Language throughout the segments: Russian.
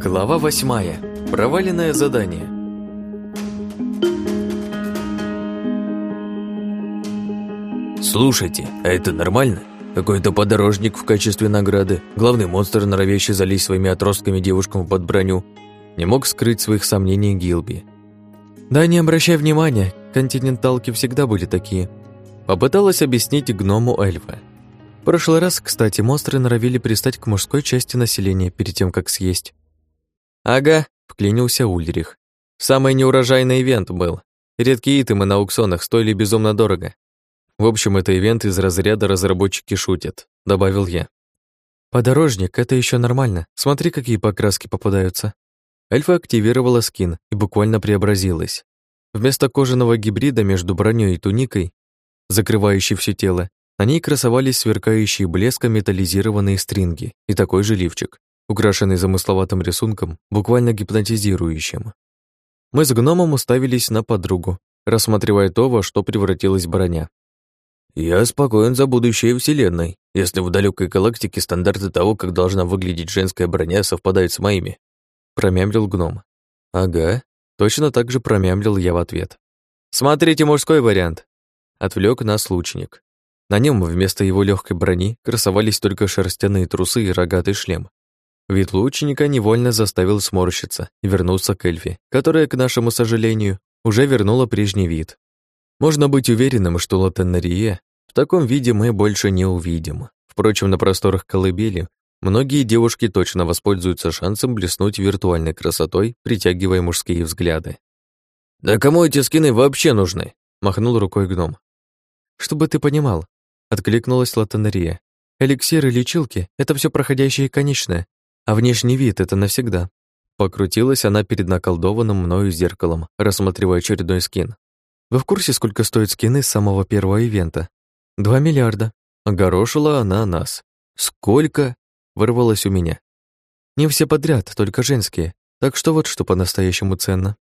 Глава восьмая. Проваленное задание. Слушайте, а это нормально? Какой-то подорожник в качестве награды, главный монстр, норовящий залезть своими отростками девушкам под броню, не мог скрыть своих сомнений Гилби. Да не обращай внимания, континенталки всегда были такие. Попыталась объяснить гному эльфа. В прошлый раз, кстати, монстры норовили пристать к мужской части населения перед тем, как съесть. «Ага», — вклинился Ульрих. «Самый неурожайный ивент был. Редкие итемы на аукционах стоили безумно дорого. В общем, это ивент из разряда «разработчики шутят», — добавил я. «Подорожник — это еще нормально. Смотри, какие покраски попадаются». Эльфа активировала скин и буквально преобразилась. Вместо кожаного гибрида между броней и туникой, закрывающей все тело, на ней красовались сверкающие блеском металлизированные стринги и такой же лифчик украшенный замысловатым рисунком, буквально гипнотизирующим. Мы с гномом уставились на подругу, рассматривая то, во что превратилась броня. «Я спокоен за будущее Вселенной, если в далекой галактике стандарты того, как должна выглядеть женская броня, совпадают с моими», промямлил гном. «Ага, точно так же промямлил я в ответ. Смотрите мужской вариант», отвлек нас лучник. На нем вместо его легкой брони красовались только шерстяные трусы и рогатый шлем. Вид лучника невольно заставил сморщиться и вернуться к эльфе, которая, к нашему сожалению, уже вернула прежний вид. Можно быть уверенным, что Латенарие в таком виде мы больше не увидим. Впрочем, на просторах колыбели многие девушки точно воспользуются шансом блеснуть виртуальной красотой, притягивая мужские взгляды. «Да кому эти скины вообще нужны?» — махнул рукой гном. «Чтобы ты понимал», — откликнулась Латанария. «Эликсиры, лечилки — это все проходящее и конечное, а внешний вид — это навсегда. Покрутилась она перед наколдованным мною зеркалом, рассматривая очередной скин. Вы в курсе, сколько стоят скины с самого первого ивента? Два миллиарда. Огорошила она нас. Сколько? Вырвалось у меня. Не все подряд, только женские. Так что вот что по-настоящему ценно.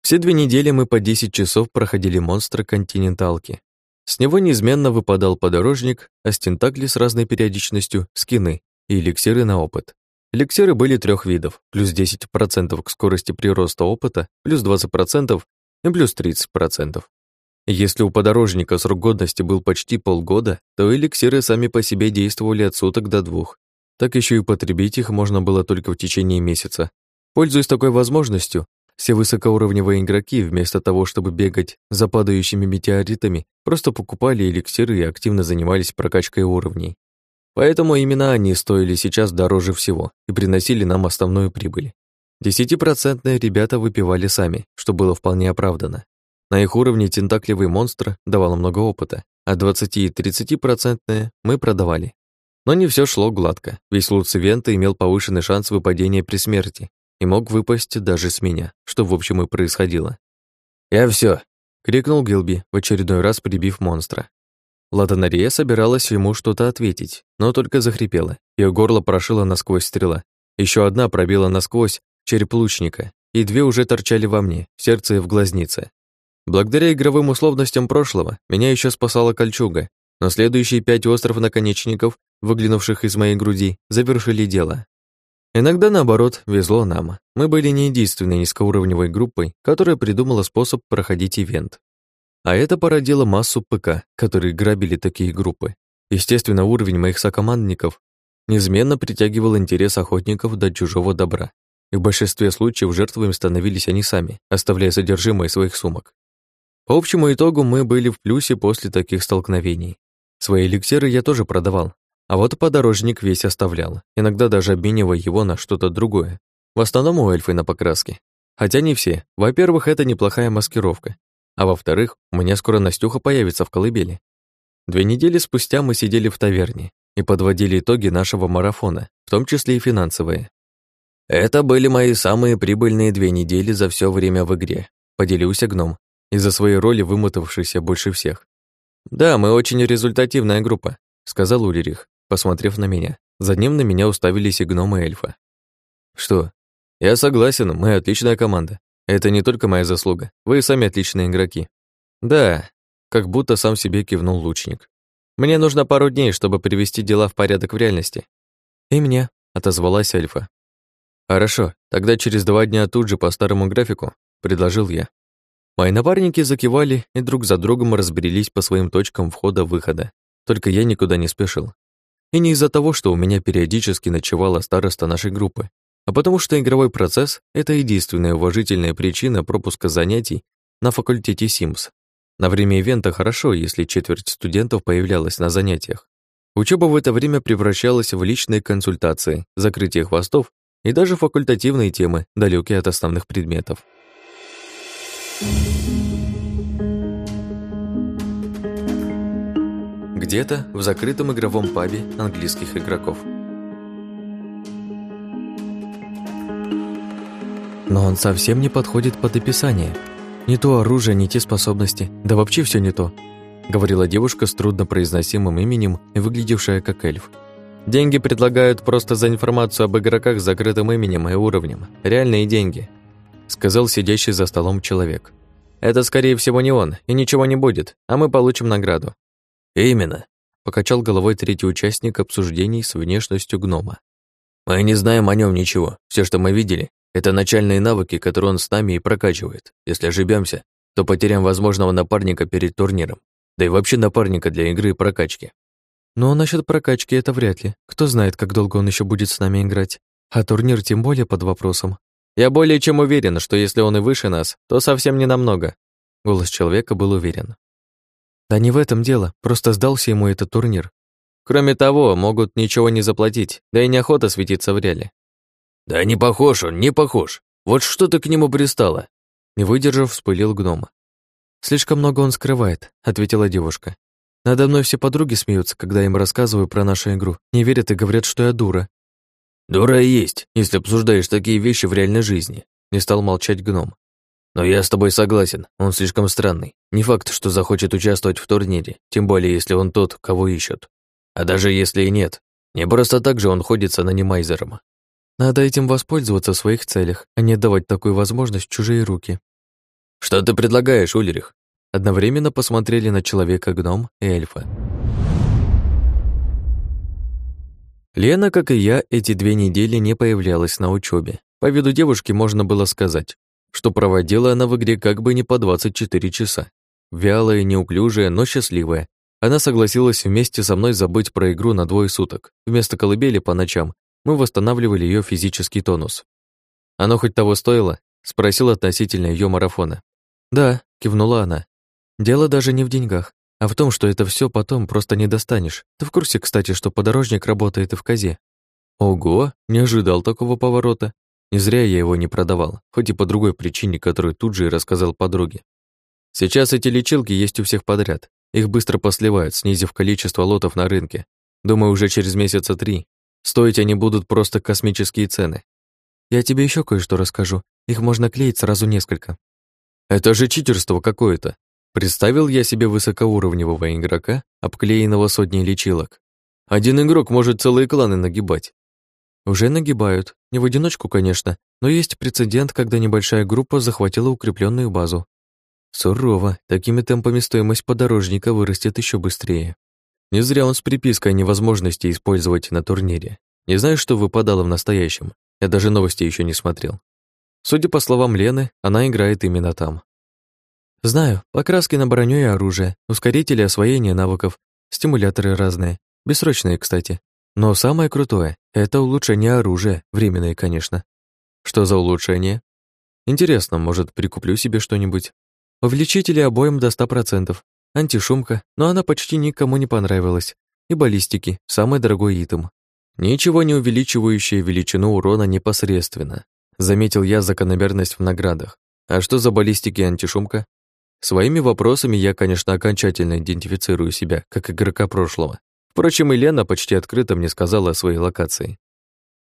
Все две недели мы по 10 часов проходили монстра континенталки. С него неизменно выпадал подорожник, а с тентакли с разной периодичностью скины и эликсиры на опыт. Эликсиры были трех видов, плюс 10% к скорости прироста опыта, плюс 20% и плюс 30%. Если у подорожника срок годности был почти полгода, то эликсиры сами по себе действовали от суток до двух. Так еще и потребить их можно было только в течение месяца. Пользуясь такой возможностью, все высокоуровневые игроки, вместо того, чтобы бегать за падающими метеоритами, просто покупали эликсиры и активно занимались прокачкой уровней. Поэтому именно они стоили сейчас дороже всего и приносили нам основную прибыль. Десятипроцентные ребята выпивали сами, что было вполне оправдано. На их уровне тентакливый монстр давал много опыта, а 20 и 30-процентные мы продавали. Но не все шло гладко, ведь Луцивента имел повышенный шанс выпадения при смерти и мог выпасть даже с меня, что в общем и происходило. «Я все, крикнул Гилби, в очередной раз прибив монстра. Ладанария собиралась ему что-то ответить, но только захрипела. Ее горло прошила насквозь стрела. Еще одна пробила насквозь череп лучника, и две уже торчали во мне, в сердце и в глазнице. Благодаря игровым условностям прошлого меня еще спасала кольчуга, но следующие пять остров наконечников, выглянувших из моей груди, завершили дело. Иногда, наоборот, везло нам. Мы были не единственной низкоуровневой группой, которая придумала способ проходить ивент. А это породило массу ПК, которые грабили такие группы. Естественно, уровень моих сокомандников неизменно притягивал интерес охотников до чужого добра. И в большинстве случаев жертвами становились они сами, оставляя содержимое своих сумок. По общему итогу мы были в плюсе после таких столкновений. Свои эликсиры я тоже продавал, а вот подорожник весь оставлял, иногда даже обменивая его на что-то другое. В основном у эльфы на покраске. Хотя не все. Во-первых, это неплохая маскировка. А во-вторых, у меня скоро Настюха появится в колыбели. Две недели спустя мы сидели в таверне и подводили итоги нашего марафона, в том числе и финансовые. Это были мои самые прибыльные две недели за все время в игре, поделился гном, из-за своей роли вымотавшийся больше всех. Да, мы очень результативная группа, сказал Улерих, посмотрев на меня. За ним на меня уставились и гномы эльфа. Что? Я согласен, мы отличная команда. Это не только моя заслуга. Вы сами отличные игроки. Да, как будто сам себе кивнул лучник. Мне нужно пару дней, чтобы привести дела в порядок в реальности. И мне, отозвалась эльфа. Хорошо, тогда через два дня тут же по старому графику, предложил я. Мои напарники закивали и друг за другом разбрелись по своим точкам входа-выхода. Только я никуда не спешил. И не из-за того, что у меня периодически ночевала староста нашей группы, а потому что игровой процесс — это единственная уважительная причина пропуска занятий на факультете Симс. На время ивента хорошо, если четверть студентов появлялась на занятиях. Учеба в это время превращалась в личные консультации, закрытие хвостов и даже факультативные темы, далекие от основных предметов. Где-то в закрытом игровом пабе английских игроков. Но он совсем не подходит под описание. Не то оружие, не те способности, да вообще все не то, говорила девушка с труднопроизносимым именем выглядевшая как эльф. Деньги предлагают просто за информацию об игроках с закрытым именем и уровнем. Реальные деньги, сказал сидящий за столом человек. Это, скорее всего, не он, и ничего не будет, а мы получим награду». «Именно», — покачал головой третий участник обсуждений с внешностью гнома. «Мы не знаем о нем ничего. Все, что мы видели, это начальные навыки, которые он с нами и прокачивает. Если ошибемся, то потеряем возможного напарника перед турниром. Да и вообще напарника для игры и прокачки. Но насчет прокачки это вряд ли. Кто знает, как долго он еще будет с нами играть. А турнир тем более под вопросом. Я более чем уверен, что если он и выше нас, то совсем не намного. Голос человека был уверен. Да не в этом дело, просто сдался ему этот турнир. Кроме того, могут ничего не заплатить, да и неохота светиться в реале. Да не похож он, не похож. Вот что ты к нему пристала? Не выдержав, вспылил гном. Слишком много он скрывает, ответила девушка. Надо мной все подруги смеются, когда им рассказываю про нашу игру. Не верят и говорят, что я дура. Дура и есть, если обсуждаешь такие вещи в реальной жизни. Не стал молчать гном. Но я с тобой согласен, он слишком странный. Не факт, что захочет участвовать в турнире, тем более если он тот, кого ищут. А даже если и нет, не просто так же он ходит с анонимайзером. Надо этим воспользоваться в своих целях, а не давать такую возможность в чужие руки. Что ты предлагаешь, Ульрих? Одновременно посмотрели на человека-гном и эльфа. Лена, как и я, эти две недели не появлялась на учебе. По виду девушки можно было сказать, что проводила она в игре как бы не по 24 часа. Вялая, неуклюжая, но счастливая. Она согласилась вместе со мной забыть про игру на двое суток. Вместо колыбели по ночам мы восстанавливали ее физический тонус. «Оно хоть того стоило?» — спросил относительно ее марафона. «Да», — кивнула она. «Дело даже не в деньгах. А в том, что это все потом просто не достанешь. Ты в курсе, кстати, что подорожник работает и в козе? Ого, не ожидал такого поворота. Не зря я его не продавал, хоть и по другой причине, которую тут же и рассказал подруге. Сейчас эти лечилки есть у всех подряд. Их быстро посливают, снизив количество лотов на рынке. Думаю, уже через месяца три. Стоить они будут просто космические цены. Я тебе еще кое-что расскажу. Их можно клеить сразу несколько. Это же читерство какое-то. Представил я себе высокоуровневого игрока, обклеенного сотней лечилок. Один игрок может целые кланы нагибать. Уже нагибают. Не в одиночку, конечно, но есть прецедент, когда небольшая группа захватила укрепленную базу. Сурово. Такими темпами стоимость подорожника вырастет еще быстрее. Не зря он с припиской о невозможности использовать на турнире. Не знаю, что выпадало в настоящем. Я даже новости еще не смотрел. Судя по словам Лены, она играет именно там. Знаю, покраски на броню и оружие, ускорители освоения навыков, стимуляторы разные, бессрочные, кстати. Но самое крутое — это улучшение оружия, временное, конечно. Что за улучшение? Интересно, может, прикуплю себе что-нибудь? Увеличители обоим до 100%, антишумка, но она почти никому не понравилась, и баллистики, самый дорогой итем. Ничего не увеличивающее величину урона непосредственно. Заметил я закономерность в наградах. А что за баллистики и антишумка? Своими вопросами я, конечно, окончательно идентифицирую себя как игрока прошлого. Впрочем, и Лена почти открыто мне сказала о своей локации.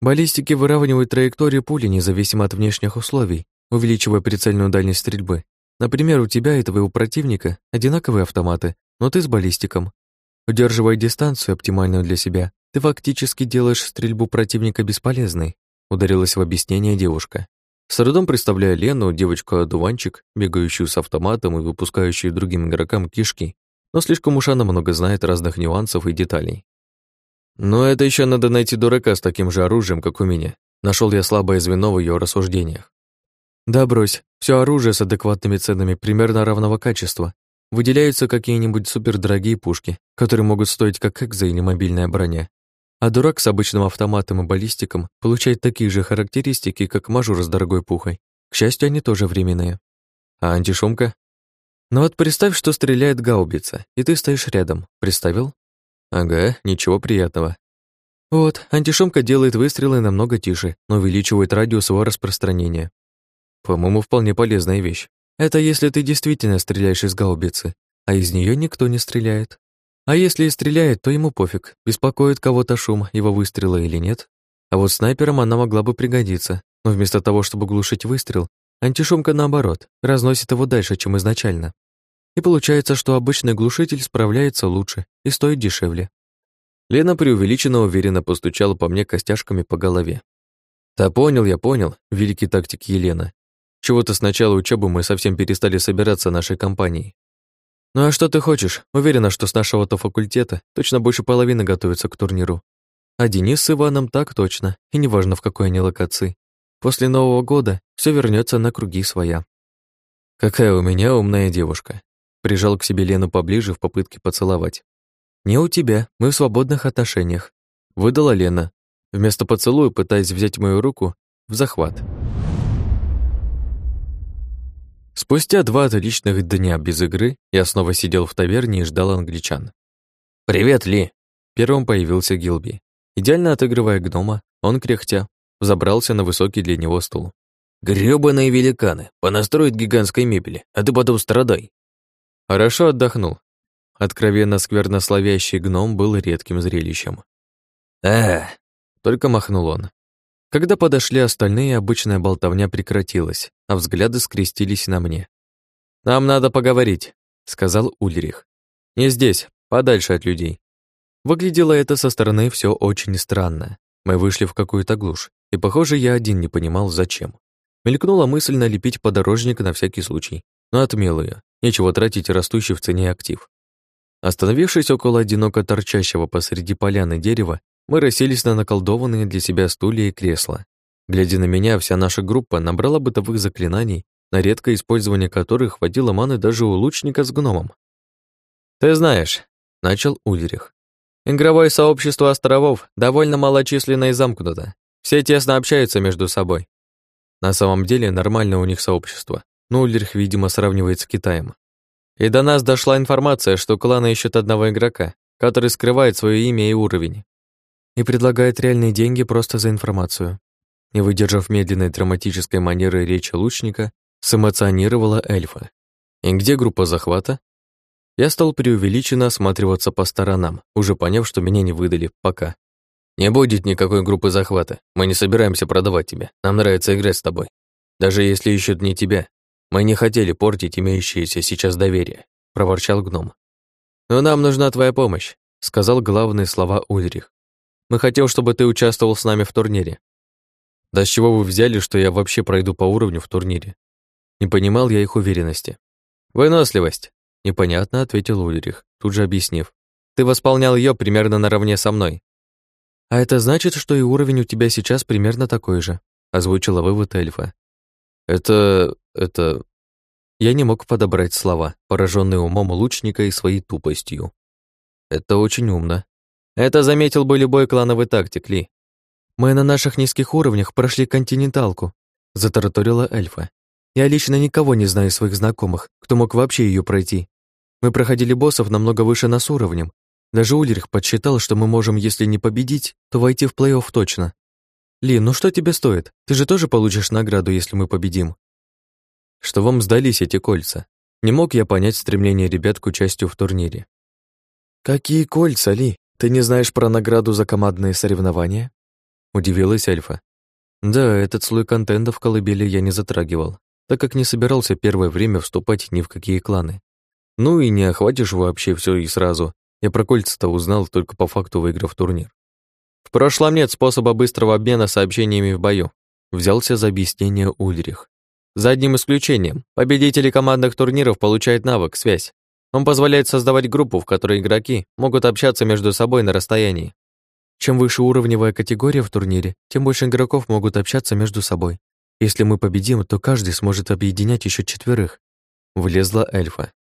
Баллистики выравнивают траекторию пули независимо от внешних условий, увеличивая прицельную дальность стрельбы. Например, у тебя и твоего противника одинаковые автоматы, но ты с баллистиком. Удерживая дистанцию, оптимальную для себя, ты фактически делаешь стрельбу противника бесполезной, ударилась в объяснение девушка. С трудом представляя Лену, девочку-одуванчик, бегающую с автоматом и выпускающую другим игрокам кишки, но слишком уж она много знает разных нюансов и деталей. Но это еще надо найти дурака с таким же оружием, как у меня. Нашел я слабое звено в ее рассуждениях. Да брось, все оружие с адекватными ценами примерно равного качества. Выделяются какие-нибудь супердорогие пушки, которые могут стоить как экзо или мобильная броня. А дурак с обычным автоматом и баллистиком получает такие же характеристики, как мажор с дорогой пухой. К счастью, они тоже временные. А антишумка? Ну вот представь, что стреляет гаубица, и ты стоишь рядом. Представил? Ага, ничего приятного. Вот, антишумка делает выстрелы намного тише, но увеличивает радиус его распространения. По-моему, вполне полезная вещь. Это если ты действительно стреляешь из гаубицы, а из нее никто не стреляет. А если и стреляет, то ему пофиг, беспокоит кого-то шум, его выстрела или нет. А вот снайперам она могла бы пригодиться, но вместо того, чтобы глушить выстрел, антишумка наоборот, разносит его дальше, чем изначально. И получается, что обычный глушитель справляется лучше и стоит дешевле. Лена преувеличенно уверенно постучала по мне костяшками по голове. «Да понял я, понял, великий тактик Елена. Чего-то с начала учебы мы совсем перестали собираться нашей компанией. Ну а что ты хочешь? Уверена, что с нашего-то факультета точно больше половины готовится к турниру. А Денис с Иваном так точно, и неважно в какой они локации. После Нового года все вернется на круги своя. Какая у меня умная девушка. Прижал к себе Лену поближе в попытке поцеловать. «Не у тебя, мы в свободных отношениях», — выдала Лена, вместо поцелуя пытаясь взять мою руку в захват. Спустя два отличных дня без игры я снова сидел в таверне и ждал англичан. «Привет, Ли!» Первым появился Гилби. Идеально отыгрывая гнома, он, кряхтя, забрался на высокий для него стул. «Грёбаные великаны! Понастроить гигантской мебели, а ты потом страдай!» Хорошо отдохнул. Откровенно сквернословящий гном был редким зрелищем. «А!» — только махнул он. Когда подошли остальные, обычная болтовня прекратилась, а взгляды скрестились на мне. «Нам надо поговорить», — сказал Ульрих. «Не здесь, подальше от людей». Выглядело это со стороны все очень странно. Мы вышли в какую-то глушь, и, похоже, я один не понимал, зачем. Мелькнула мысль налепить подорожник на всякий случай, но отмел ее. Нечего тратить растущий в цене актив. Остановившись около одиноко торчащего посреди поляны дерева, мы расселись на наколдованные для себя стулья и кресла. Глядя на меня, вся наша группа набрала бытовых заклинаний, на редкое использование которых хватило маны даже у лучника с гномом. «Ты знаешь», — начал Ульрих, «игровое сообщество островов довольно малочисленно и замкнуто. Все тесно общаются между собой. На самом деле нормально у них сообщество но Ульрих, видимо, сравнивает с Китаем. И до нас дошла информация, что кланы ищут одного игрока, который скрывает свое имя и уровень. И предлагает реальные деньги просто за информацию. Не выдержав медленной драматической манеры речи лучника, сэмоционировала эльфа. И где группа захвата? Я стал преувеличенно осматриваться по сторонам, уже поняв, что меня не выдали пока. Не будет никакой группы захвата. Мы не собираемся продавать тебя. Нам нравится играть с тобой. Даже если ищут не тебя, мы не хотели портить имеющееся сейчас доверие, проворчал гном. Но нам нужна твоя помощь, сказал главные слова Ульрих. Мы хотим, чтобы ты участвовал с нами в турнире. Да с чего вы взяли, что я вообще пройду по уровню в турнире? Не понимал я их уверенности. Выносливость, непонятно ответил Ульрих, тут же объяснив. Ты восполнял ее примерно наравне со мной. А это значит, что и уровень у тебя сейчас примерно такой же, озвучила вывод эльфа. Это... это... Я не мог подобрать слова, пораженный умом лучника и своей тупостью. Это очень умно. Это заметил бы любой клановый тактик, Ли. Мы на наших низких уровнях прошли континенталку, затараторила эльфа. Я лично никого не знаю из своих знакомых, кто мог вообще ее пройти. Мы проходили боссов намного выше нас уровнем. Даже Ульрих подсчитал, что мы можем, если не победить, то войти в плей-офф точно. Ли, ну что тебе стоит? Ты же тоже получишь награду, если мы победим что вам сдались эти кольца. Не мог я понять стремление ребят к участию в турнире. «Какие кольца, Ли? Ты не знаешь про награду за командные соревнования?» Удивилась Эльфа. Да, этот слой контента в колыбели я не затрагивал, так как не собирался первое время вступать ни в какие кланы. Ну и не охватишь вообще все и сразу. Я про кольца-то узнал только по факту выиграв турнир. В прошлом нет способа быстрого обмена сообщениями в бою. Взялся за объяснение Ульрих. За одним исключением. Победители командных турниров получают навык «Связь». Он позволяет создавать группу, в которой игроки могут общаться между собой на расстоянии. Чем выше уровневая категория в турнире, тем больше игроков могут общаться между собой. Если мы победим, то каждый сможет объединять еще четверых. Влезла эльфа.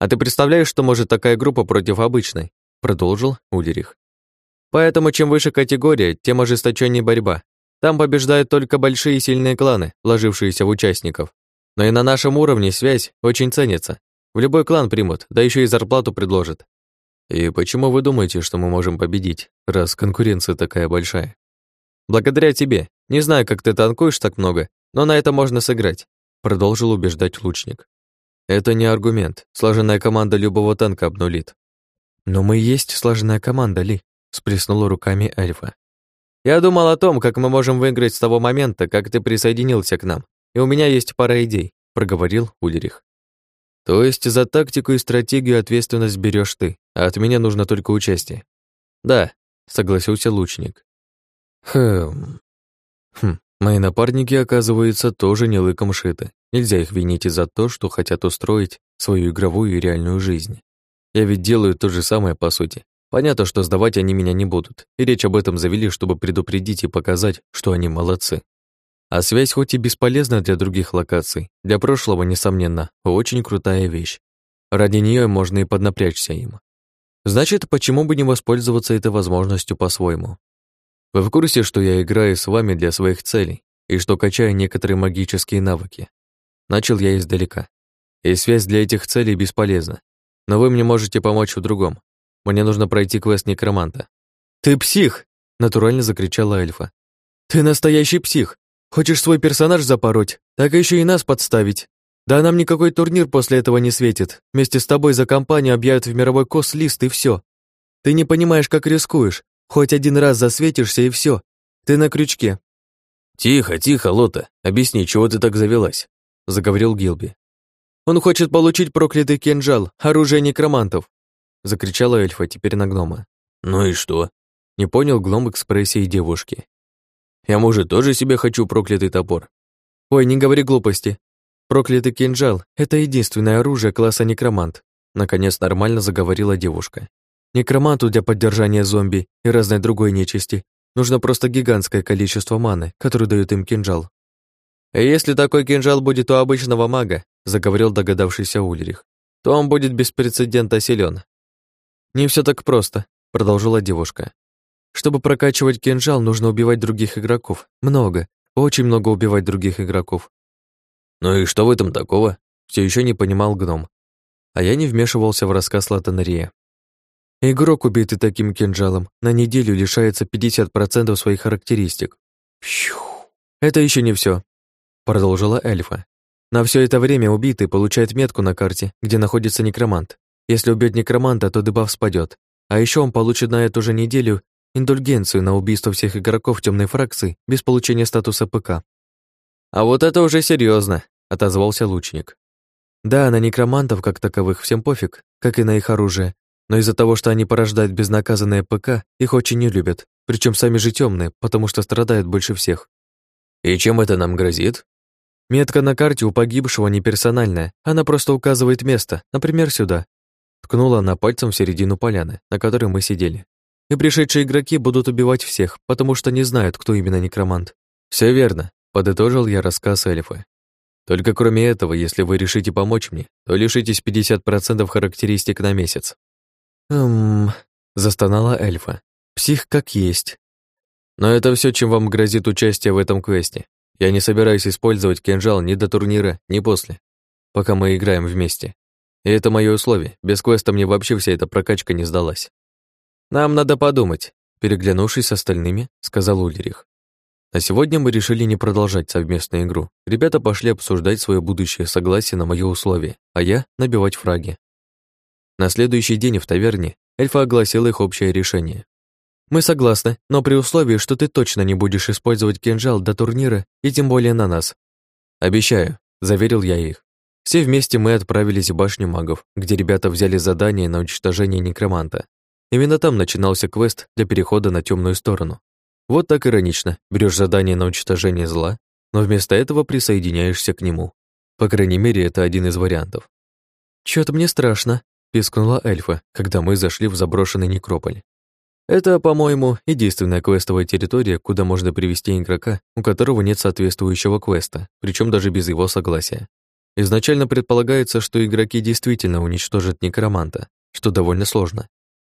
А ты представляешь, что может такая группа против обычной? Продолжил Ульрих. Поэтому чем выше категория, тем ожесточеннее борьба. Там побеждают только большие и сильные кланы, вложившиеся в участников. Но и на нашем уровне связь очень ценится. В любой клан примут, да еще и зарплату предложат. И почему вы думаете, что мы можем победить, раз конкуренция такая большая? Благодаря тебе. Не знаю, как ты танкуешь так много, но на это можно сыграть, продолжил убеждать лучник. Это не аргумент. Слаженная команда любого танка обнулит. Но мы есть слаженная команда, Ли, сплеснула руками Эльфа. Я думал о том, как мы можем выиграть с того момента, как ты присоединился к нам. И у меня есть пара идей, проговорил Ульрих. То есть за тактику и стратегию ответственность берешь ты, а от меня нужно только участие. Да, согласился лучник. Хм. Хм, мои напарники, оказывается, тоже не лыком шиты. Нельзя их винить из-за то, что хотят устроить свою игровую и реальную жизнь. Я ведь делаю то же самое, по сути. Понятно, что сдавать они меня не будут, и речь об этом завели, чтобы предупредить и показать, что они молодцы. А связь хоть и бесполезна для других локаций, для прошлого, несомненно, очень крутая вещь. Ради нее можно и поднапрячься им. Значит, почему бы не воспользоваться этой возможностью по-своему? Вы в курсе, что я играю с вами для своих целей, и что качаю некоторые магические навыки? Начал я издалека. И связь для этих целей бесполезна. Но вы мне можете помочь в другом. Мне нужно пройти квест некроманта. «Ты псих!» — натурально закричала эльфа. «Ты настоящий псих! Хочешь свой персонаж запороть, так еще и нас подставить. Да нам никакой турнир после этого не светит. Вместе с тобой за компанию объявят в мировой кос-лист и все. Ты не понимаешь, как рискуешь. Хоть один раз засветишься и все. Ты на крючке». «Тихо, тихо, Лота. Объясни, чего ты так завелась?» — заговорил Гилби. «Он хочет получить проклятый кинжал, оружие некромантов!» — закричала эльфа теперь на гнома. «Ну и что?» — не понял гном экспрессии девушки. «Я, может, тоже себе хочу проклятый топор?» «Ой, не говори глупости. Проклятый кинжал — это единственное оружие класса некромант», — наконец нормально заговорила девушка. «Некроманту для поддержания зомби и разной другой нечисти нужно просто гигантское количество маны, которую дает им кинжал. «Если такой кинжал будет у обычного мага», заговорил догадавшийся Ульрих, то он будет без прецедента силен. «Не все так просто», продолжила девушка. «Чтобы прокачивать кинжал, нужно убивать других игроков. Много, очень много убивать других игроков». «Ну и что в этом такого?» Все еще не понимал гном. А я не вмешивался в рассказ Латанария. Игрок, убитый таким кинжалом, на неделю лишается 50% своих характеристик. Фью. Это еще не все продолжила эльфа. На все это время убитый получает метку на карте, где находится некромант. Если убьет некроманта, то дебаф спадет. А еще он получит на эту же неделю индульгенцию на убийство всех игроков темной фракции без получения статуса ПК. А вот это уже серьезно, отозвался лучник. Да, на некромантов как таковых всем пофиг, как и на их оружие, но из-за того, что они порождают безнаказанное ПК, их очень не любят, причем сами же темные, потому что страдают больше всех. И чем это нам грозит? Метка на карте у погибшего не персональная, она просто указывает место, например, сюда. Ткнула она пальцем в середину поляны, на которой мы сидели. И пришедшие игроки будут убивать всех, потому что не знают, кто именно некромант. Все верно, подытожил я рассказ эльфа. Только кроме этого, если вы решите помочь мне, то лишитесь 50% характеристик на месяц. Эм, застонала эльфа. Псих как есть. Но это все, чем вам грозит участие в этом квесте. Я не собираюсь использовать кинжал ни до турнира, ни после, пока мы играем вместе. И это мое условие. Без квеста мне вообще вся эта прокачка не сдалась. Нам надо подумать, переглянувшись с остальными, сказал Ульрих. На сегодня мы решили не продолжать совместную игру. Ребята пошли обсуждать свое будущее согласие на мое условие, а я набивать фраги. На следующий день в таверне эльфа огласила их общее решение. Мы согласны, но при условии, что ты точно не будешь использовать кинжал до турнира и тем более на нас. Обещаю, заверил я их. Все вместе мы отправились в башню магов, где ребята взяли задание на уничтожение некроманта. Именно там начинался квест для перехода на темную сторону. Вот так иронично, берешь задание на уничтожение зла, но вместо этого присоединяешься к нему. По крайней мере, это один из вариантов. «Чё-то мне страшно», — пискнула эльфа, когда мы зашли в заброшенный некрополь. Это, по-моему, единственная квестовая территория, куда можно привести игрока, у которого нет соответствующего квеста, причем даже без его согласия. Изначально предполагается, что игроки действительно уничтожат некроманта, что довольно сложно.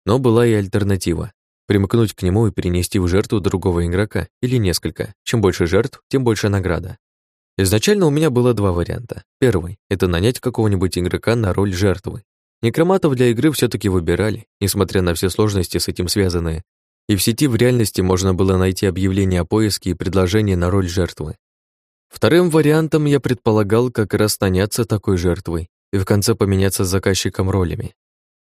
Но была и альтернатива примкнуть к нему и перенести в жертву другого игрока или несколько. Чем больше жертв, тем больше награда. Изначально у меня было два варианта. Первый — это нанять какого-нибудь игрока на роль жертвы. Некроматов для игры все таки выбирали, несмотря на все сложности с этим связанные. И в сети в реальности можно было найти объявления о поиске и предложения на роль жертвы. Вторым вариантом я предполагал как раз наняться такой жертвой и в конце поменяться с заказчиком ролями.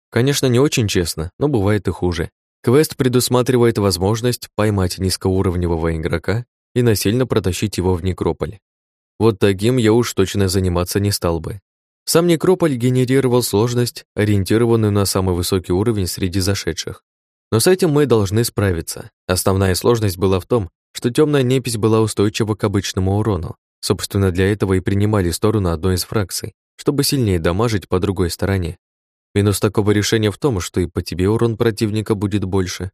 Конечно, не очень честно, но бывает и хуже. Квест предусматривает возможность поймать низкоуровневого игрока и насильно протащить его в некрополь. Вот таким я уж точно заниматься не стал бы. Сам некрополь генерировал сложность, ориентированную на самый высокий уровень среди зашедших. Но с этим мы должны справиться. Основная сложность была в том, что темная непись была устойчива к обычному урону. Собственно, для этого и принимали сторону одной из фракций, чтобы сильнее дамажить по другой стороне. Минус такого решения в том, что и по тебе урон противника будет больше.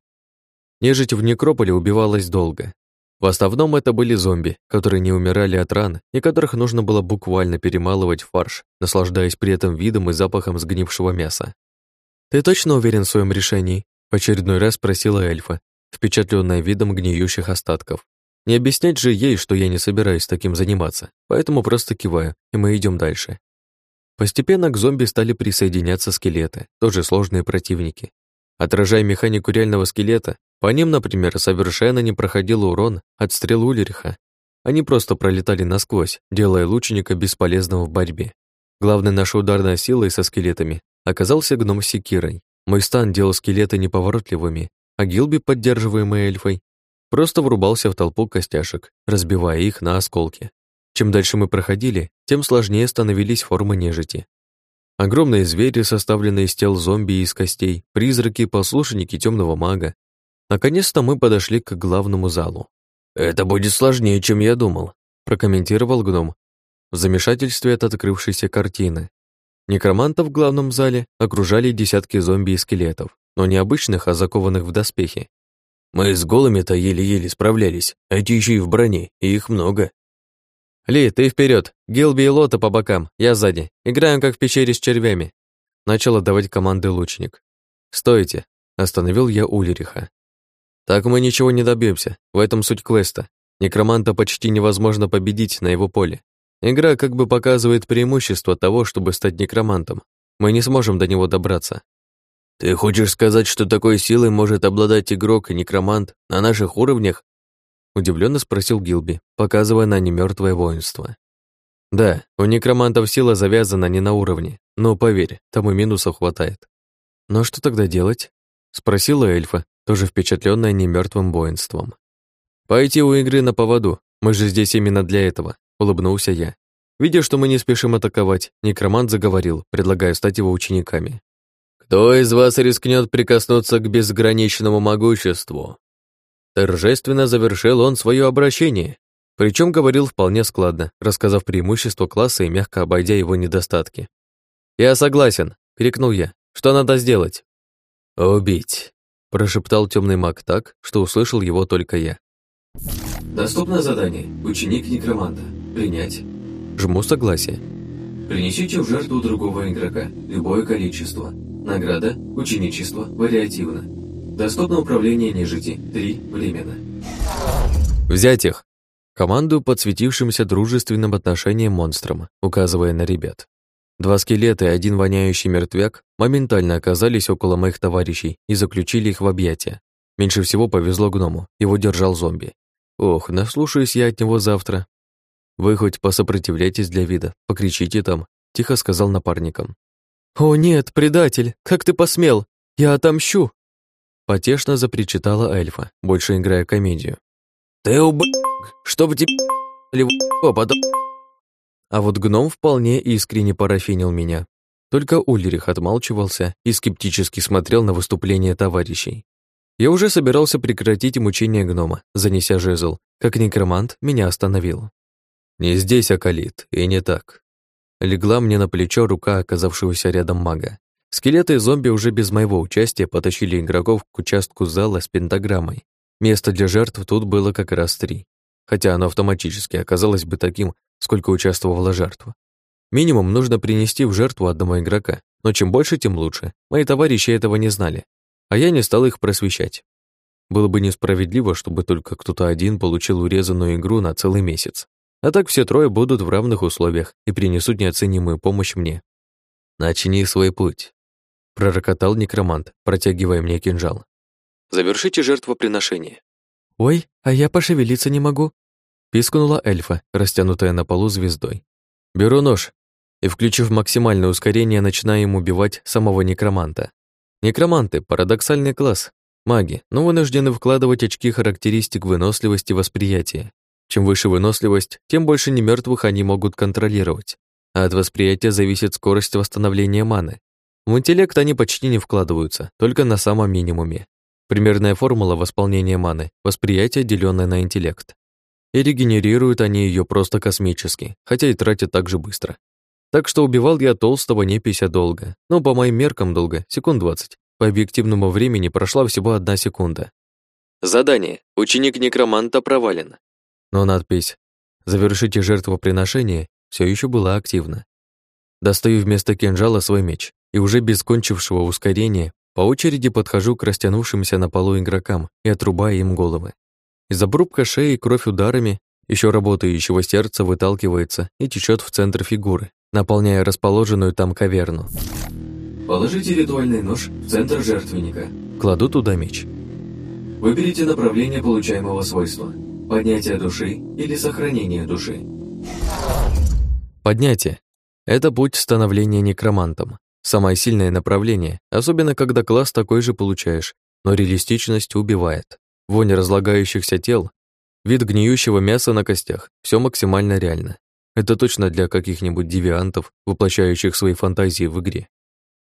Нежить в некрополе убивалась долго. В основном это были зомби, которые не умирали от ран и которых нужно было буквально перемалывать фарш, наслаждаясь при этом видом и запахом сгнившего мяса. «Ты точно уверен в своем решении?» В очередной раз спросила эльфа, впечатленная видом гниющих остатков. Не объяснять же ей, что я не собираюсь таким заниматься, поэтому просто киваю, и мы идем дальше. Постепенно к зомби стали присоединяться скелеты, тоже сложные противники. Отражая механику реального скелета, по ним, например, совершенно не проходил урон от стрел Ульриха. Они просто пролетали насквозь, делая лучника бесполезным в борьбе. Главной нашей ударной силой со скелетами оказался гном с секирой. Мой стан делал скелеты неповоротливыми, а Гилби, поддерживаемый эльфой, просто врубался в толпу костяшек, разбивая их на осколки. Чем дальше мы проходили, тем сложнее становились формы нежити. Огромные звери, составленные из тел зомби и из костей, призраки, послушники темного мага. Наконец-то мы подошли к главному залу. «Это будет сложнее, чем я думал», — прокомментировал гном в замешательстве от открывшейся картины. Некромантов в главном зале окружали десятки зомби и скелетов, но не обычных, а закованных в доспехи. Мы с голыми-то еле-еле справлялись, а эти еще и в броне, и их много. «Ли, ты вперед, Гилби и Лота по бокам, я сзади. Играем как в пещере с червями». Начал отдавать команды лучник. «Стойте», — остановил я Ульриха. «Так мы ничего не добьемся. в этом суть квеста. Некроманта почти невозможно победить на его поле. Игра как бы показывает преимущество того, чтобы стать некромантом. Мы не сможем до него добраться. Ты хочешь сказать, что такой силой может обладать игрок и некромант на наших уровнях Удивленно спросил Гилби, показывая на немертвое воинство. Да, у некромантов сила завязана не на уровне, но поверь, там и минусов хватает. Но что тогда делать? Спросила эльфа, тоже впечатленная немертвым воинством. Пойти у игры на поводу, мы же здесь именно для этого, улыбнулся я. Видя, что мы не спешим атаковать, некромант заговорил, предлагая стать его учениками. «Кто из вас рискнет прикоснуться к безграничному могуществу?» Торжественно завершил он свое обращение, причем говорил вполне складно, рассказав преимущество класса и мягко обойдя его недостатки. «Я согласен», — крикнул я. «Что надо сделать?» «Убить», — прошептал темный маг так, что услышал его только я. «Доступно задание. Ученик некроманта. Принять». Жму согласие. «Принесите в жертву другого игрока. Любое количество. Награда. Ученичество. Вариативно. Доступно управление нежити. Три. Временно. Взять их. Командую подсветившимся дружественным отношением монстрам, указывая на ребят. Два скелета и один воняющий мертвяк моментально оказались около моих товарищей и заключили их в объятия. Меньше всего повезло гному, его держал зомби. Ох, наслушаюсь я от него завтра. Вы хоть посопротивляйтесь для вида, покричите там, тихо сказал напарникам. О нет, предатель, как ты посмел? Я отомщу. Потешно запричитала эльфа, больше играя комедию. «Ты уб... чтобы тебе... потом...» А вот гном вполне искренне парафинил меня. Только Ульрих отмалчивался и скептически смотрел на выступление товарищей. Я уже собирался прекратить мучение гнома, занеся жезл, как некромант меня остановил. «Не здесь, Акалит, и не так». Легла мне на плечо рука оказавшегося рядом мага. Скелеты и зомби уже без моего участия потащили игроков к участку зала с пентаграммой. Место для жертв тут было как раз три, хотя оно автоматически оказалось бы таким, сколько участвовала жертва. Минимум нужно принести в жертву одного игрока, но чем больше, тем лучше. Мои товарищи этого не знали, а я не стал их просвещать. Было бы несправедливо, чтобы только кто-то один получил урезанную игру на целый месяц. А так все трое будут в равных условиях и принесут неоценимую помощь мне. «Начни свой путь», — пророкотал некромант, протягивая мне кинжал. «Завершите жертвоприношение». «Ой, а я пошевелиться не могу», — пискнула эльфа, растянутая на полу звездой. «Беру нож и, включив максимальное ускорение, начинаем убивать самого некроманта. Некроманты — парадоксальный класс. Маги, но вынуждены вкладывать очки характеристик выносливости восприятия. Чем выше выносливость, тем больше немертвых они могут контролировать. А от восприятия зависит скорость восстановления маны. В интеллект они почти не вкладываются, только на самом минимуме. Примерная формула восполнения маны – восприятие, деленное на интеллект. И регенерируют они ее просто космически, хотя и тратят так же быстро. Так что убивал я толстого не пися долго, но по моим меркам долго, секунд 20. По объективному времени прошла всего одна секунда. Задание. Ученик некроманта провален. Но надпись «Завершите жертвоприношение» все еще была активна. Достаю вместо кинжала свой меч и уже без кончившего ускорения по очереди подхожу к растянувшимся на полу игрокам и отрубаю им головы. Из обрубка шеи кровь ударами еще работающего сердца выталкивается и течет в центр фигуры, наполняя расположенную там каверну. Положите ритуальный нож в центр жертвенника. Кладу туда меч. Выберите направление получаемого свойства. Поднятие души или сохранение души. Поднятие. Это путь становления некромантом. Самое сильное направление, особенно когда класс такой же получаешь, но реалистичность убивает. Вонь разлагающихся тел, вид гниющего мяса на костях – все максимально реально. Это точно для каких-нибудь девиантов, воплощающих свои фантазии в игре.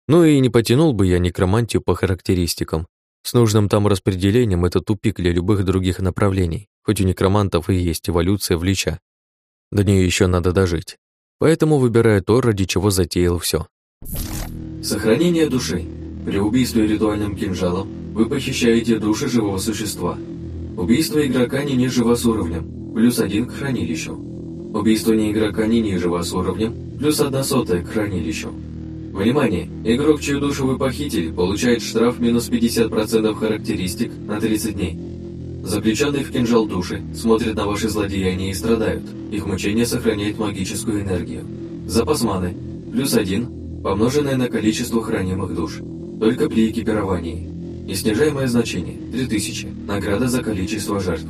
Ну и не потянул бы я некромантию по характеристикам. С нужным там распределением это тупик для любых других направлений, хоть у некромантов и есть эволюция в лича. До нее еще надо дожить. Поэтому выбираю то, ради чего затеял все. Сохранение души. При убийстве ритуальным кинжалом вы похищаете души живого существа. Убийство игрока не ниже вас уровнем, плюс один к хранилищу. Убийство не игрока не ниже вас уровнем, плюс одна сотая к хранилищу. Внимание! Игрок, чью душу вы похитили, получает штраф минус 50% характеристик на 30 дней. Заключенные в кинжал души смотрят на ваши злодеяния и страдают. Их мучение сохраняет магическую энергию. Запас маны плюс один, помноженное на количество хранимых душ. Только при экипировании. Неснижаемое значение 3000. Награда за количество жертв.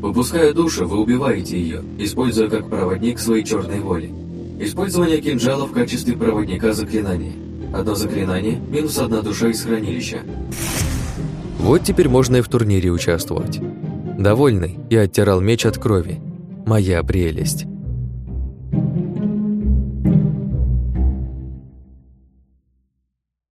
Выпуская душу, вы убиваете ее, используя как проводник своей черной воли. Использование кинжала в качестве проводника заклинания. Одно заклинание – минус одна душа из хранилища. Вот теперь можно и в турнире участвовать. Довольный, я оттирал меч от крови. Моя прелесть.